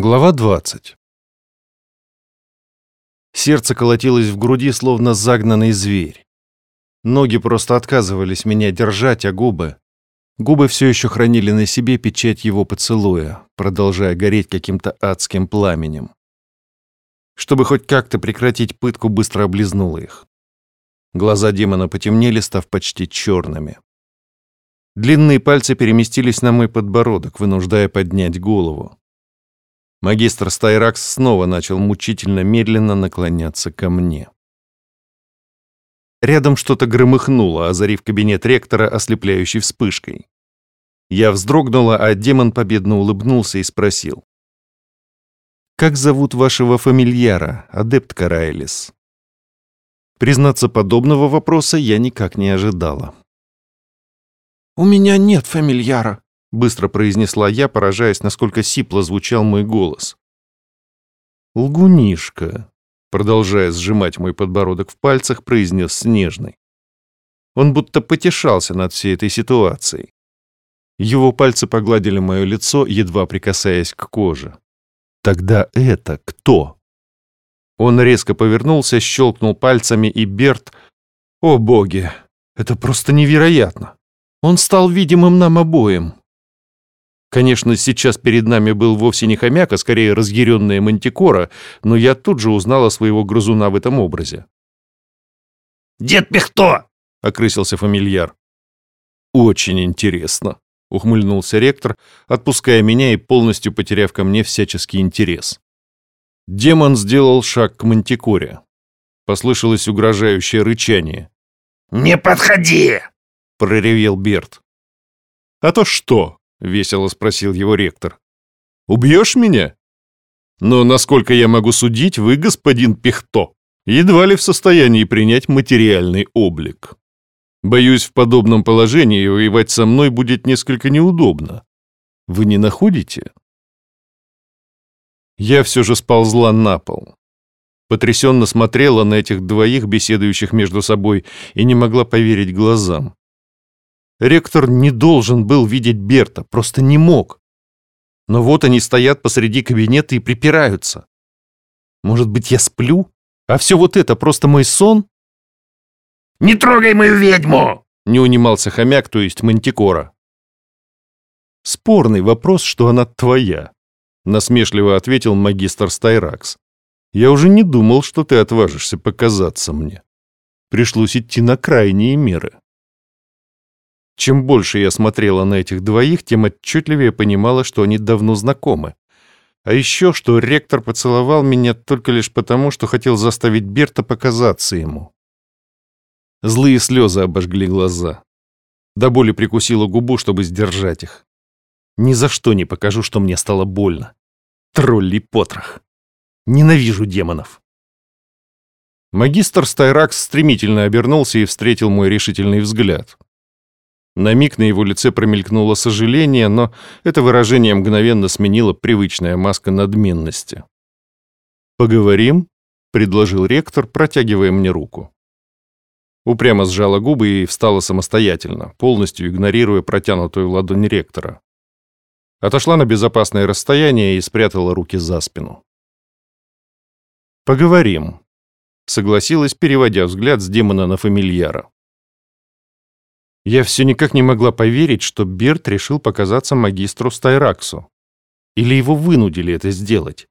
Глава 20. Сердце колотилось в груди, словно загнанный зверь. Ноги просто отказывались меня держать, а губы... Губы все еще хранили на себе печать его поцелуя, продолжая гореть каким-то адским пламенем. Чтобы хоть как-то прекратить пытку, быстро облизнула их. Глаза демона потемнели, став почти черными. Длинные пальцы переместились на мой подбородок, вынуждая поднять голову. Магистр Стайракс снова начал мучительно медленно наклоняться ко мне. Рядом что-то громыхнуло, озарив кабинет ректора ослепляющей вспышкой. Я вздрогнула, а демон победно улыбнулся и спросил. «Как зовут вашего фамильяра, адепт Карайлис?» Признаться, подобного вопроса я никак не ожидала. «У меня нет фамильяра», — быстро произнесла я, поражаясь, насколько сипло звучал мой голос. «Лгунишка», — продолжая сжимать мой подбородок в пальцах, произнес Снежный. Он будто потешался над всей этой ситуацией. Его пальцы погладили мое лицо, едва прикасаясь к коже. «Тогда это кто?» Он резко повернулся, щелкнул пальцами, и Берт... О боги! Это просто невероятно! Он стал видимым нам обоим. Конечно, сейчас перед нами был вовсе не хомяк, а скорее разъяренная мантикора, но я тут же узнала своего грызуна в этом образе. «Дед Пихто!» — окрысился фамильяр. «Очень интересно», — ухмыльнулся ректор, отпуская меня и полностью потеряв ко мне всяческий интерес. Демон сделал шаг к мантикоре. Послышалось угрожающее рычание. «Не подходи!» — проревел Берт. «А то что?» — весело спросил его ректор. «Убьешь меня?» «Но, насколько я могу судить, вы, господин Пихто, едва ли в состоянии принять материальный облик. Боюсь, в подобном положении воевать со мной будет несколько неудобно. Вы не находите?» Я все же сползла на пол. Потрясенно смотрела на этих двоих, беседующих между собой, и не могла поверить глазам. Ректор не должен был видеть Берта, просто не мог. Но вот они стоят посреди кабинета и припираются. Может быть, я сплю? А все вот это просто мой сон? «Не трогай мою ведьму!» Не унимался хомяк, то есть мантикора. «Спорный вопрос, что она твоя», — насмешливо ответил магистр Стайракс. «Я уже не думал, что ты отважишься показаться мне. Пришлось идти на крайние меры». Чем больше я смотрела на этих двоих, тем отчетливее понимала, что они давно знакомы. А еще, что ректор поцеловал меня только лишь потому, что хотел заставить Берта показаться ему. Злые слезы обожгли глаза. До боли прикусила губу, чтобы сдержать их. Ни за что не покажу, что мне стало больно. Тролли потрох. Ненавижу демонов. Магистр Стайракс стремительно обернулся и встретил мой решительный взгляд. На миг на его лице промелькнуло сожаление, но это выражение мгновенно сменило привычная маска надменности. «Поговорим?» — предложил ректор, протягивая мне руку. Упрямо сжала губы и встала самостоятельно, полностью игнорируя протянутую ладонь ректора. Отошла на безопасное расстояние и спрятала руки за спину. «Поговорим», — согласилась, переводя взгляд с демона на фамильяра. Я все никак не могла поверить, что Берт решил показаться магистру Стайраксу. Или его вынудили это сделать.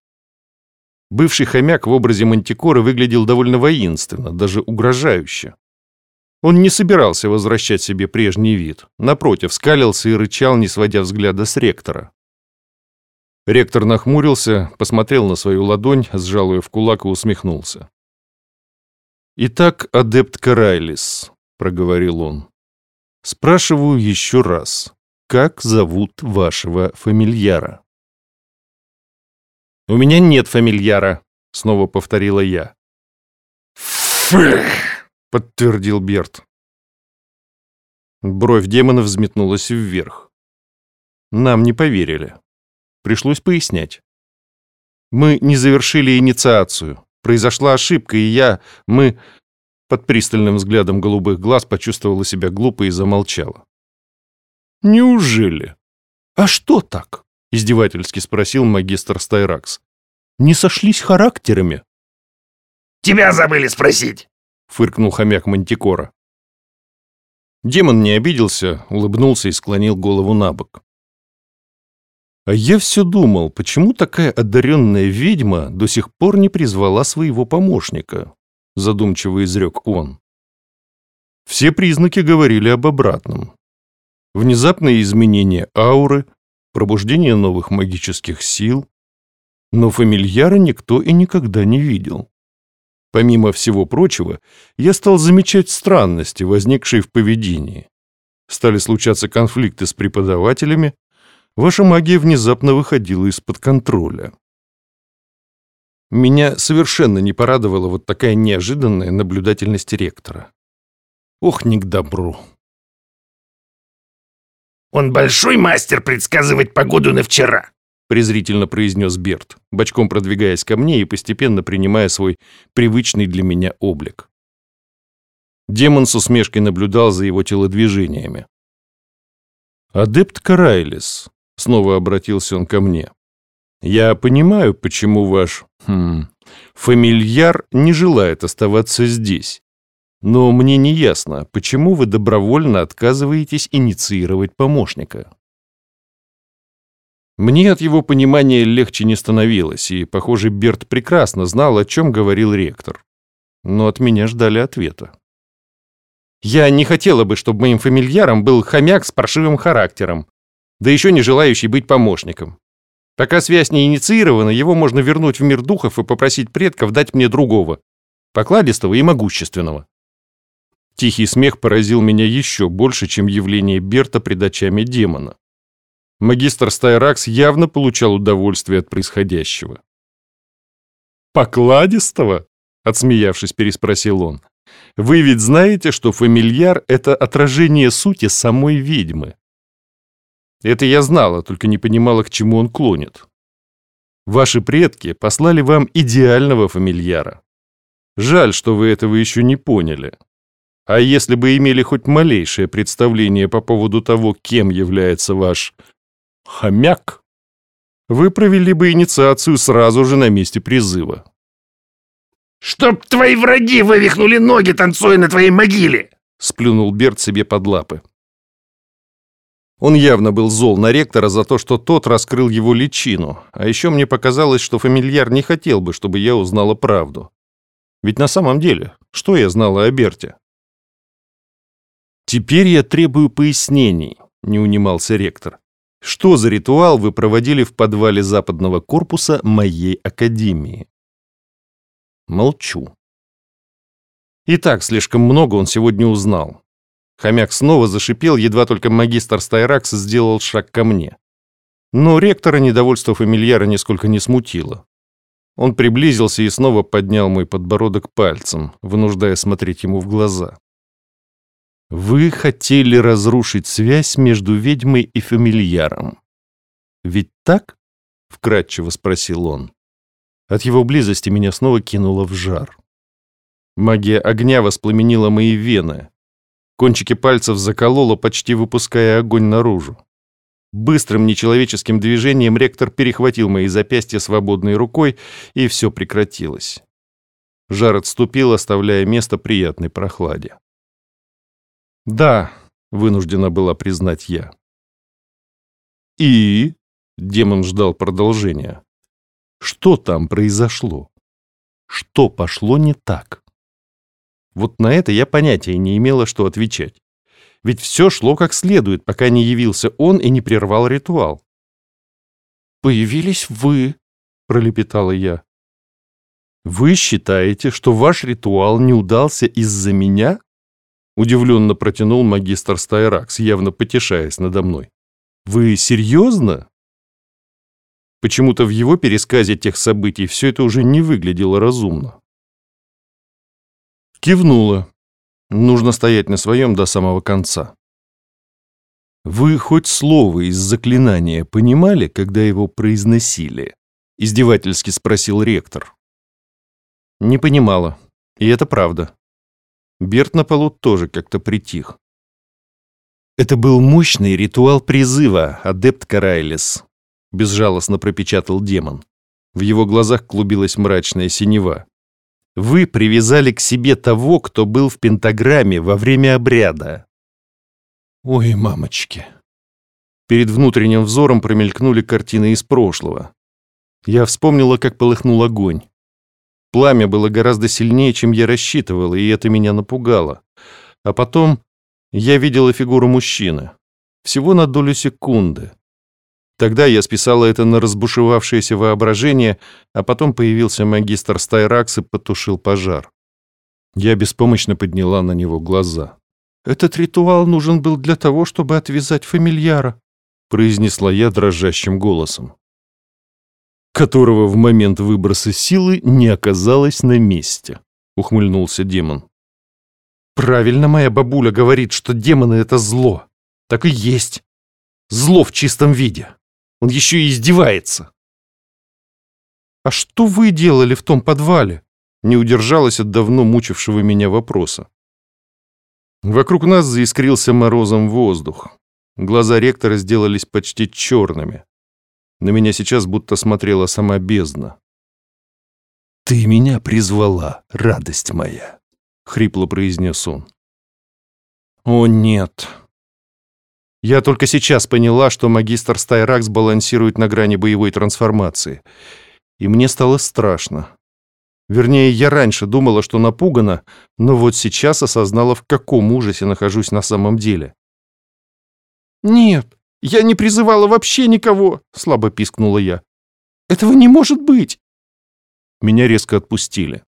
Бывший хомяк в образе мантикоры выглядел довольно воинственно, даже угрожающе. Он не собирался возвращать себе прежний вид. Напротив, скалился и рычал, не сводя взгляда с ректора. Ректор нахмурился, посмотрел на свою ладонь, сжал ее в кулак и усмехнулся. «Итак, адепт Карайлис», — проговорил он. Спрашиваю еще раз, как зовут вашего фамильяра? «У меня нет фамильяра», — снова повторила я. «Фых!» — подтвердил Берт. Бровь демона взметнулась вверх. Нам не поверили. Пришлось пояснять. Мы не завершили инициацию. Произошла ошибка, и я... Мы... Под пристальным взглядом голубых глаз почувствовала себя глупо и замолчала. «Неужели? А что так?» — Издевательски спросил магистр Стайракс. «Не сошлись характерами?» Тебя забыли спросить!» — фыркнул хомяк Мантикора. Демон не обиделся, улыбнулся и склонил голову на бок. А я все думал, почему такая одаренная ведьма до сих пор не призвала своего помощника, задумчиво изрек он. Все признаки говорили об обратном. Внезапное изменение ауры, пробуждение новых магических сил. Но фамильяра никто и никогда не видел. Помимо всего прочего, я стал замечать странности, возникшие в поведении. Стали случаться конфликты с преподавателями, ваша магия внезапно выходила из-под контроля. Меня совершенно не порадовала вот такая неожиданная наблюдательность ректора. Ох, не к добру. «Он большой мастер предсказывать погоду на вчера», презрительно произнес Берт, бочком продвигаясь ко мне и постепенно принимая свой привычный для меня облик. Демон с усмешкой наблюдал за его телодвижениями. «Адепт Карайлис», — снова обратился он ко мне, — «я понимаю, почему ваш хм, фамильяр не желает оставаться здесь, но мне не ясно, почему вы добровольно отказываетесь инициировать помощника». Мне от его понимания легче не становилось, и, похоже, Берт прекрасно знал, о чем говорил ректор. Но от меня ждали ответа. Я не хотела бы, чтобы моим фамильяром был хомяк с паршивым характером, да еще не желающий быть помощником. Пока связь не инициирована, его можно вернуть в мир духов и попросить предков дать мне другого, покладистого и могущественного. Тихий смех поразил меня еще больше, чем явление Берта пред очами демона. Магистр Стайракс явно получал удовольствие от происходящего. «Покладистого?» — отсмеявшись, переспросил он. «Вы ведь знаете, что фамильяр — это отражение сути самой ведьмы?» Это я знала, только не понимала, к чему он клонит. Ваши предки послали вам идеального фамильяра. Жаль, что вы этого еще не поняли. А если бы имели хоть малейшее представление по поводу того, кем является ваш хомяк, вы провели бы инициацию сразу же на месте призыва. «Чтоб твои враги вывихнули ноги, танцуя на твоей могиле!» сплюнул Берт себе под лапы. Он явно был зол на ректора за то, что тот раскрыл его личину, а еще мне показалось, что фамильяр не хотел бы, чтобы я узнала правду. Ведь на самом деле, что я знала о Берте? «Теперь я требую пояснений», — не унимался ректор. Что за ритуал вы проводили в подвале западного корпуса моей академии? Молчу. И так слишком много он сегодня узнал. Хомяк снова зашипел, едва только магистр Стайракс сделал шаг ко мне. Но ректора недовольство фамильяра нисколько не смутило. Он приблизился и снова поднял мой подбородок пальцем, вынуждая смотреть ему в глаза. Вы хотели разрушить связь между ведьмой и фамильяром. Ведь так? Вкратчиво спросил он. От его близости меня снова кинуло в жар. Магия огня воспламенила мои вены. Кончики пальцев заколола, почти выпуская огонь наружу. Быстрым нечеловеческим движением ректор перехватил мои запястья свободной рукой, и все прекратилось. Жар отступил, оставляя место приятной прохладе. «Да», — вынуждена была признать я. «И?» — демон ждал продолжения. «Что там произошло? Что пошло не так?» Вот на это я понятия не имела, что отвечать. Ведь все шло как следует, пока не явился он и не прервал ритуал. «Появились вы», — пролепетала я. «Вы считаете, что ваш ритуал не удался из-за меня?» Удивленно протянул магистр Стайракс, явно потешаясь надо мной. «Вы серьезно?» Почему-то в его пересказе тех событий все это уже не выглядело разумно. Кивнула. Нужно стоять на своем до самого конца. «Вы хоть слово из заклинания понимали, когда его произносили?» — издевательски спросил ректор. «Не понимала. И это правда. Берт на полу тоже как-то притих. Это был мощный ритуал призыва, адепт Карайлис. безжалостно пропечатал демон. В его глазах клубилась мрачная синева. Вы привязали к себе того, кто был в пентаграмме во время обряда. Ой, мамочки. Перед внутренним взором промелькнули картины из прошлого. Я вспомнила, как полыхнул огонь. Пламя было гораздо сильнее, чем я рассчитывала, и это меня напугало. А потом я видела фигуру мужчины. Всего на долю секунды. Тогда я списала это на разбушевавшееся воображение, а потом появился магистр Стайракс и потушил пожар. Я беспомощно подняла на него глаза. «Этот ритуал нужен был для того, чтобы отвязать фамильяра», произнесла я дрожащим голосом, которого в момент выброса силы не оказалось на месте, ухмыльнулся демон. «Правильно моя бабуля говорит, что демоны — это зло. Так и есть. Зло в чистом виде». Он еще и издевается. «А что вы делали в том подвале?» Не удержалась от давно мучившего меня вопроса. Вокруг нас заискрился морозом воздух. Глаза ректора сделались почти черными. На меня сейчас будто смотрела сама бездна. «Ты меня призвала, радость моя», — хрипло произнес он. «О, нет», я только сейчас поняла, что магистр Стайракс балансирует на грани боевой трансформации. И мне стало страшно. Вернее, я раньше думала, что напугана, но вот сейчас осознала, в каком ужасе нахожусь на самом деле. «Нет, я не призывала вообще никого!» — слабо пискнула я. «Этого не может быть!» Меня резко отпустили.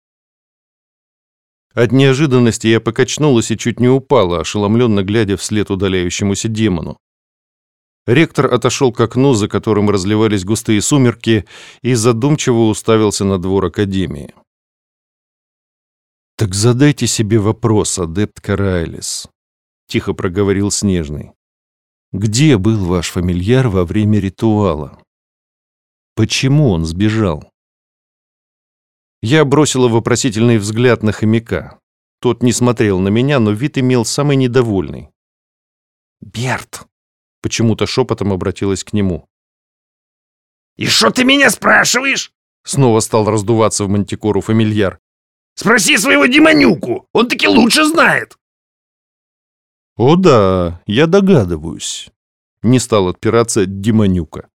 От неожиданности я покачнулась и чуть не упала, ошеломленно глядя вслед удаляющемуся демону. Ректор отошел к окну, за которым разливались густые сумерки, и задумчиво уставился на двор Академии. «Так задайте себе вопрос, адепт Карайлис», — тихо проговорил Снежный. «Где был ваш фамильяр во время ритуала? Почему он сбежал?» Я бросила вопросительный взгляд на хомяка. Тот не смотрел на меня, но вид имел самый недовольный. «Берт!» — почему-то шепотом обратилась к нему. «И что ты меня спрашиваешь?» Снова стал раздуваться в мантикору фамильяр. «Спроси своего демонюку, он таки лучше знает!» «О да, я догадываюсь», — не стал отпираться демонюка.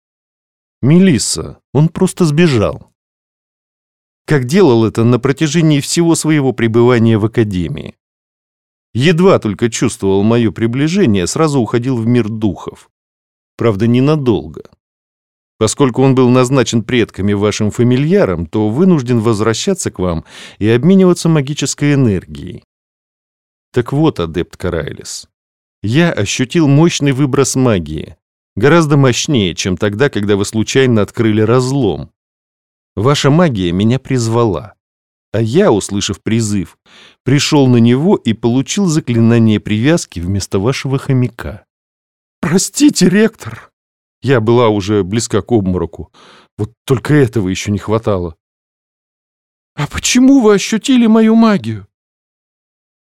Мелисса, он просто сбежал как делал это на протяжении всего своего пребывания в Академии. Едва только чувствовал мое приближение, сразу уходил в мир духов. Правда, ненадолго. Поскольку он был назначен предками вашим фамильяром, то вынужден возвращаться к вам и обмениваться магической энергией. Так вот, адепт Карайлис, я ощутил мощный выброс магии, гораздо мощнее, чем тогда, когда вы случайно открыли разлом, Ваша магия меня призвала. А я, услышав призыв, пришел на него и получил заклинание привязки вместо вашего хомяка. «Простите, ректор!» Я была уже близка к обмороку. Вот только этого еще не хватало. «А почему вы ощутили мою магию?»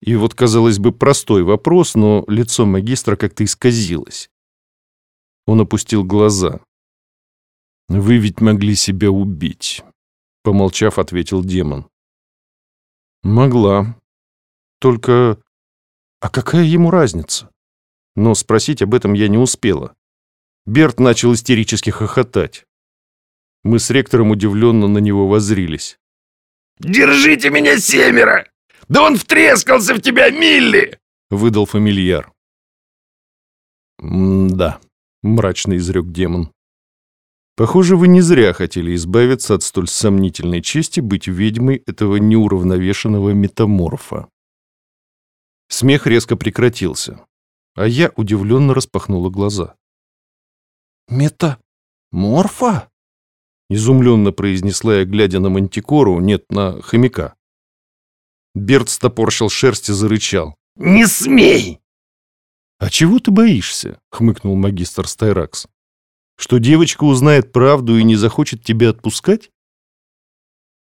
И вот, казалось бы, простой вопрос, но лицо магистра как-то исказилось. Он опустил глаза. «Вы ведь могли себя убить», — помолчав, ответил демон. «Могла. Только... А какая ему разница?» Но спросить об этом я не успела. Берт начал истерически хохотать. Мы с ректором удивленно на него возрились. «Держите меня, семеро! Да он втрескался в тебя, Милли!» — выдал фамильяр. «Да», — мрачно изрек демон. Похоже, вы не зря хотели избавиться от столь сомнительной чести быть ведьмой этого неуравновешенного метаморфа. Смех резко прекратился, а я удивленно распахнула глаза. «Метаморфа?» Изумленно произнесла я, глядя на мантикору, нет, на хомяка. Берт стопорщил шерсть и зарычал. «Не смей!» «А чего ты боишься?» — хмыкнул магистр Стайракс. Что девочка узнает правду и не захочет тебя отпускать?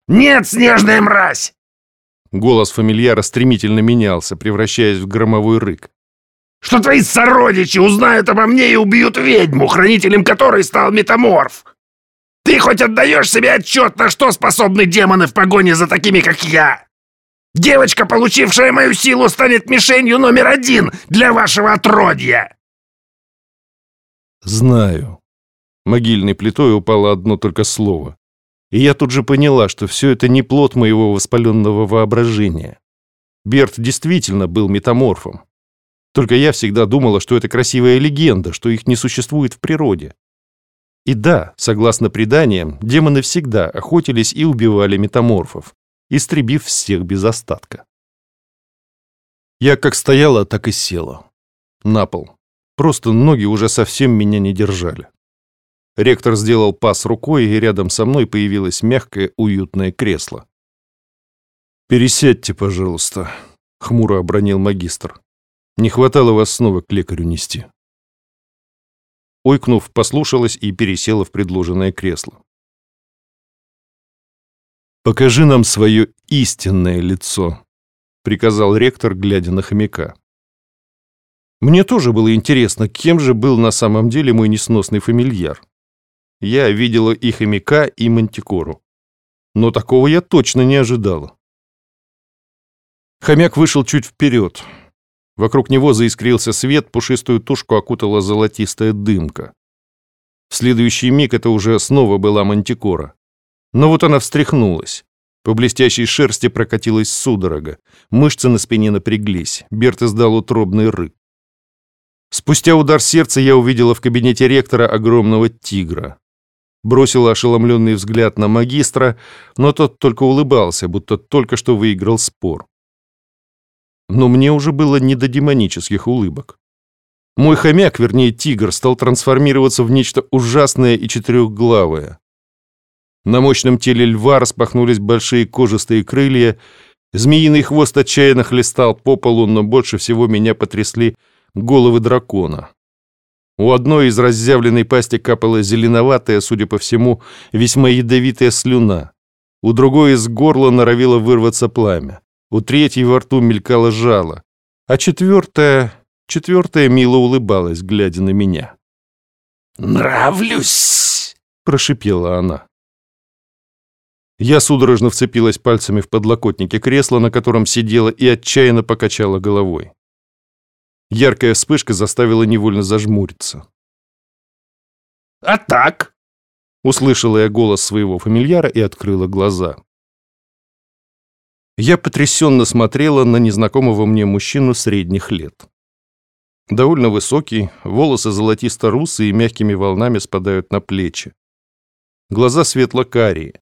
«Нет, снежная мразь!» Голос фамильяра стремительно менялся, превращаясь в громовой рык. что твои сородичи узнают обо мне и убьют ведьму, хранителем которой стал метаморф. Ты хоть отдаешь себе отчет, на что способны демоны в погоне за такими, как я? Девочка, получившая мою силу, станет мишенью номер один для вашего отродья!» «Знаю». Могильной плитой упало одно только слово. И я тут же поняла, что все это не плод моего воспаленного воображения. Берт действительно был метаморфом. Только я всегда думала, что это красивая легенда, что их не существует в природе. И да, согласно преданиям, демоны всегда охотились и убивали метаморфов, истребив всех без остатка. Я как стояла, так и села. На пол. Просто ноги уже совсем меня не держали. Ректор сделал пас рукой, и рядом со мной появилось мягкое, уютное кресло. «Пересядьте, пожалуйста», — хмуро обронил магистр. «Не хватало вас снова к лекарю нести». Ойкнув, послушалась и пересела в предложенное кресло. «Покажи нам свое истинное лицо», — приказал ректор, глядя на хомяка. Мне тоже было интересно, кем же был на самом деле мой несносный фамильяр. Я видела и хомяка, и мантикору. Но такого я точно не ожидала. Хомяк вышел чуть вперед. Вокруг него заискрился свет, пушистую тушку окутала золотистая дымка. В следующий миг это уже снова была мантикора. Но вот она встряхнулась. По блестящей шерсти прокатилась судорога. Мышцы на спине напряглись. Берт издал утробный рык. Спустя удар сердца я увидела в кабинете ректора огромного тигра. Бросила ошеломленный взгляд на магистра, но тот только улыбался, будто только что выиграл спор. Но мне уже было не до демонических улыбок. Мой хомяк, вернее тигр, стал трансформироваться в нечто ужасное и четырехглавое. На мощном теле льва распахнулись большие кожистые крылья, змеиный хвост отчаянно хлестал по полу, но больше всего меня потрясли головы дракона. У одной из разъявленной пасти капала зеленоватая, судя по всему, весьма ядовитая слюна. У другой из горла норовило вырваться пламя. У третьей во рту мелькало жало. А четвертая... Четвертая мило улыбалась, глядя на меня. «Нравлюсь!» — прошипела она. Я судорожно вцепилась пальцами в подлокотники кресла, на котором сидела, и отчаянно покачала головой. Яркая вспышка заставила невольно зажмуриться. «А так?» Услышала я голос своего фамильяра и открыла глаза. Я потрясенно смотрела на незнакомого мне мужчину средних лет. Довольно высокий, волосы золотисто-русые и мягкими волнами спадают на плечи. Глаза светло-карие,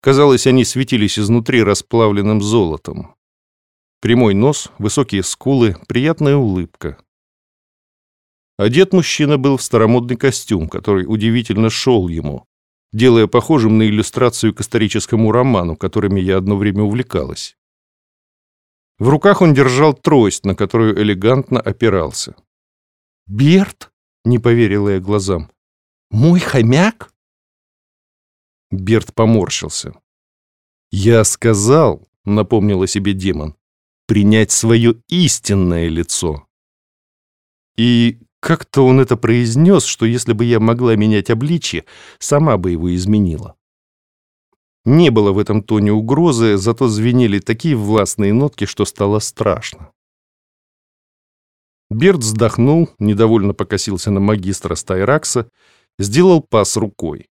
Казалось, они светились изнутри расплавленным золотом. Прямой нос, высокие скулы, приятная улыбка. Одет мужчина был в старомодный костюм, который удивительно шел ему, делая похожим на иллюстрацию к историческому роману, которыми я одно время увлекалась. В руках он держал трость, на которую элегантно опирался. «Берт?» — не поверила я глазам. «Мой хомяк?» Берт поморщился. «Я сказал», — напомнил о себе демон, — «принять свое истинное лицо». И как-то он это произнес, что если бы я могла менять обличье, сама бы его изменила. Не было в этом тоне угрозы, зато звенели такие властные нотки, что стало страшно. Берт вздохнул, недовольно покосился на магистра Стайракса, сделал пас рукой.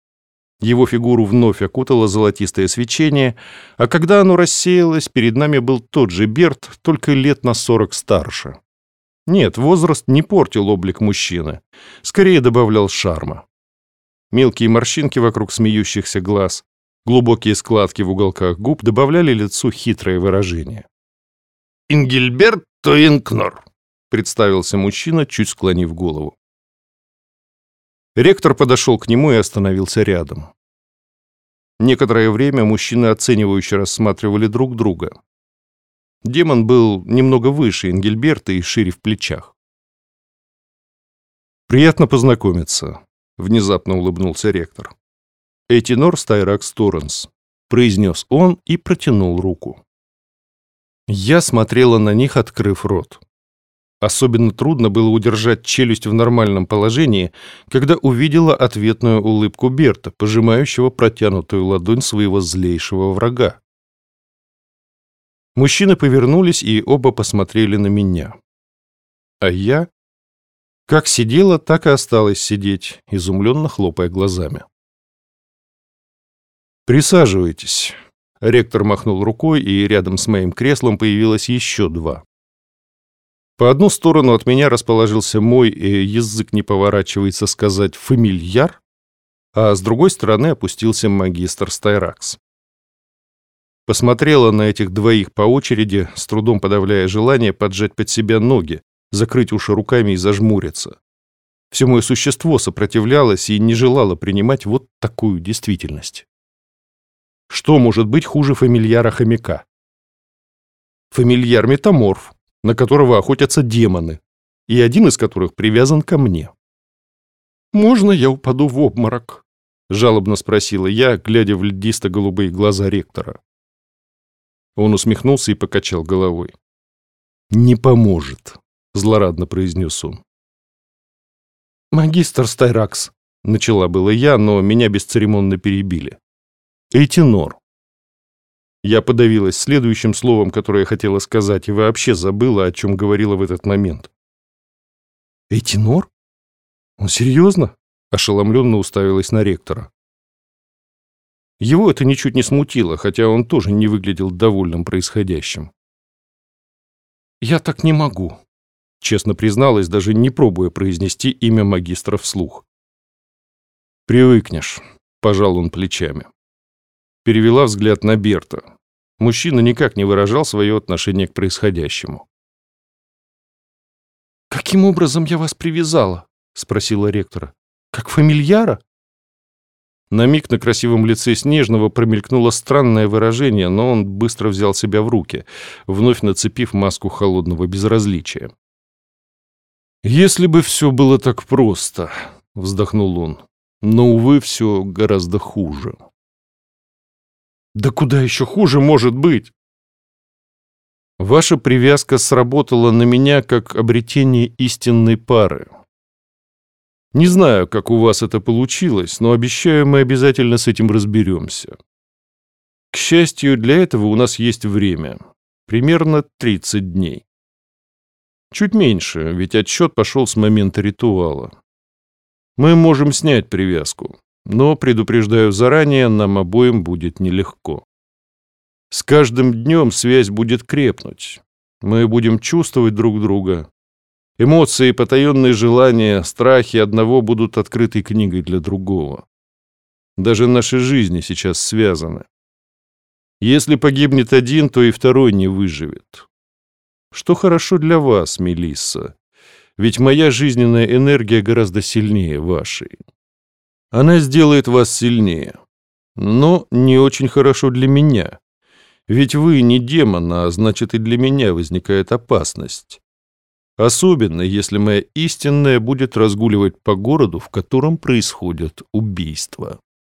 Его фигуру вновь окутало золотистое свечение, а когда оно рассеялось, перед нами был тот же Берт, только лет на сорок старше. Нет, возраст не портил облик мужчины, скорее добавлял шарма. Мелкие морщинки вокруг смеющихся глаз, глубокие складки в уголках губ добавляли лицу хитрое выражение. «Ингельберт Тоинкнор», — представился мужчина, чуть склонив голову. Ректор подошел к нему и остановился рядом. Некоторое время мужчины оценивающе рассматривали друг друга. Демон был немного выше Энгельберта и шире в плечах. «Приятно познакомиться», — внезапно улыбнулся ректор. «Этинор Стайракс Торренс», — произнес он и протянул руку. Я смотрела на них, открыв рот. Особенно трудно было удержать челюсть в нормальном положении, когда увидела ответную улыбку Берта, пожимающего протянутую ладонь своего злейшего врага. Мужчины повернулись и оба посмотрели на меня. А я как сидела, так и осталась сидеть, изумленно хлопая глазами. «Присаживайтесь». Ректор махнул рукой, и рядом с моим креслом появилось еще два. По одну сторону от меня расположился мой, и язык не поворачивается сказать «фамильяр», а с другой стороны опустился магистр Стайракс. Посмотрела на этих двоих по очереди, с трудом подавляя желание поджать под себя ноги, закрыть уши руками и зажмуриться. Все мое существо сопротивлялось и не желало принимать вот такую действительность. Что может быть хуже фамильяра-хомяка? Фамильяр-метаморф, на которого охотятся демоны, и один из которых привязан ко мне. «Можно я упаду в обморок?» — жалобно спросила я, глядя в льдисто-голубые глаза ректора. Он усмехнулся и покачал головой. «Не поможет», — злорадно произнес он. «Магистр Стайракс», — начала было я, но меня бесцеремонно перебили. Эйтинор. Я подавилась следующим словом, которое хотела сказать, и вообще забыла, о чем говорила в этот момент. Эйтинор? Он серьезно? Ошеломленно уставилась на ректора. Его это ничуть не смутило, хотя он тоже не выглядел довольным происходящим. «Я так не могу», — честно призналась, даже не пробуя произнести имя магистра вслух. «Привыкнешь», — пожал он плечами перевела взгляд на Берта. Мужчина никак не выражал свое отношение к происходящему. «Каким образом я вас привязала?» — спросила ректора. «Как фамильяра?» На миг на красивом лице Снежного промелькнуло странное выражение, но он быстро взял себя в руки, вновь нацепив маску холодного безразличия. «Если бы все было так просто», — вздохнул он, — «но, увы, все гораздо хуже». Да куда еще хуже может быть? Ваша привязка сработала на меня как обретение истинной пары. Не знаю, как у вас это получилось, но обещаю, мы обязательно с этим разберемся. К счастью, для этого у нас есть время. Примерно 30 дней. Чуть меньше, ведь отсчет пошел с момента ритуала. Мы можем снять привязку. Но, предупреждаю заранее, нам обоим будет нелегко. С каждым днем связь будет крепнуть. Мы будем чувствовать друг друга. Эмоции, потаенные желания, страхи одного будут открытой книгой для другого. Даже наши жизни сейчас связаны. Если погибнет один, то и второй не выживет. Что хорошо для вас, Мелисса, ведь моя жизненная энергия гораздо сильнее вашей. Она сделает вас сильнее. Но не очень хорошо для меня. Ведь вы не демон, а значит и для меня возникает опасность. Особенно, если моя истинная будет разгуливать по городу, в котором происходят убийства.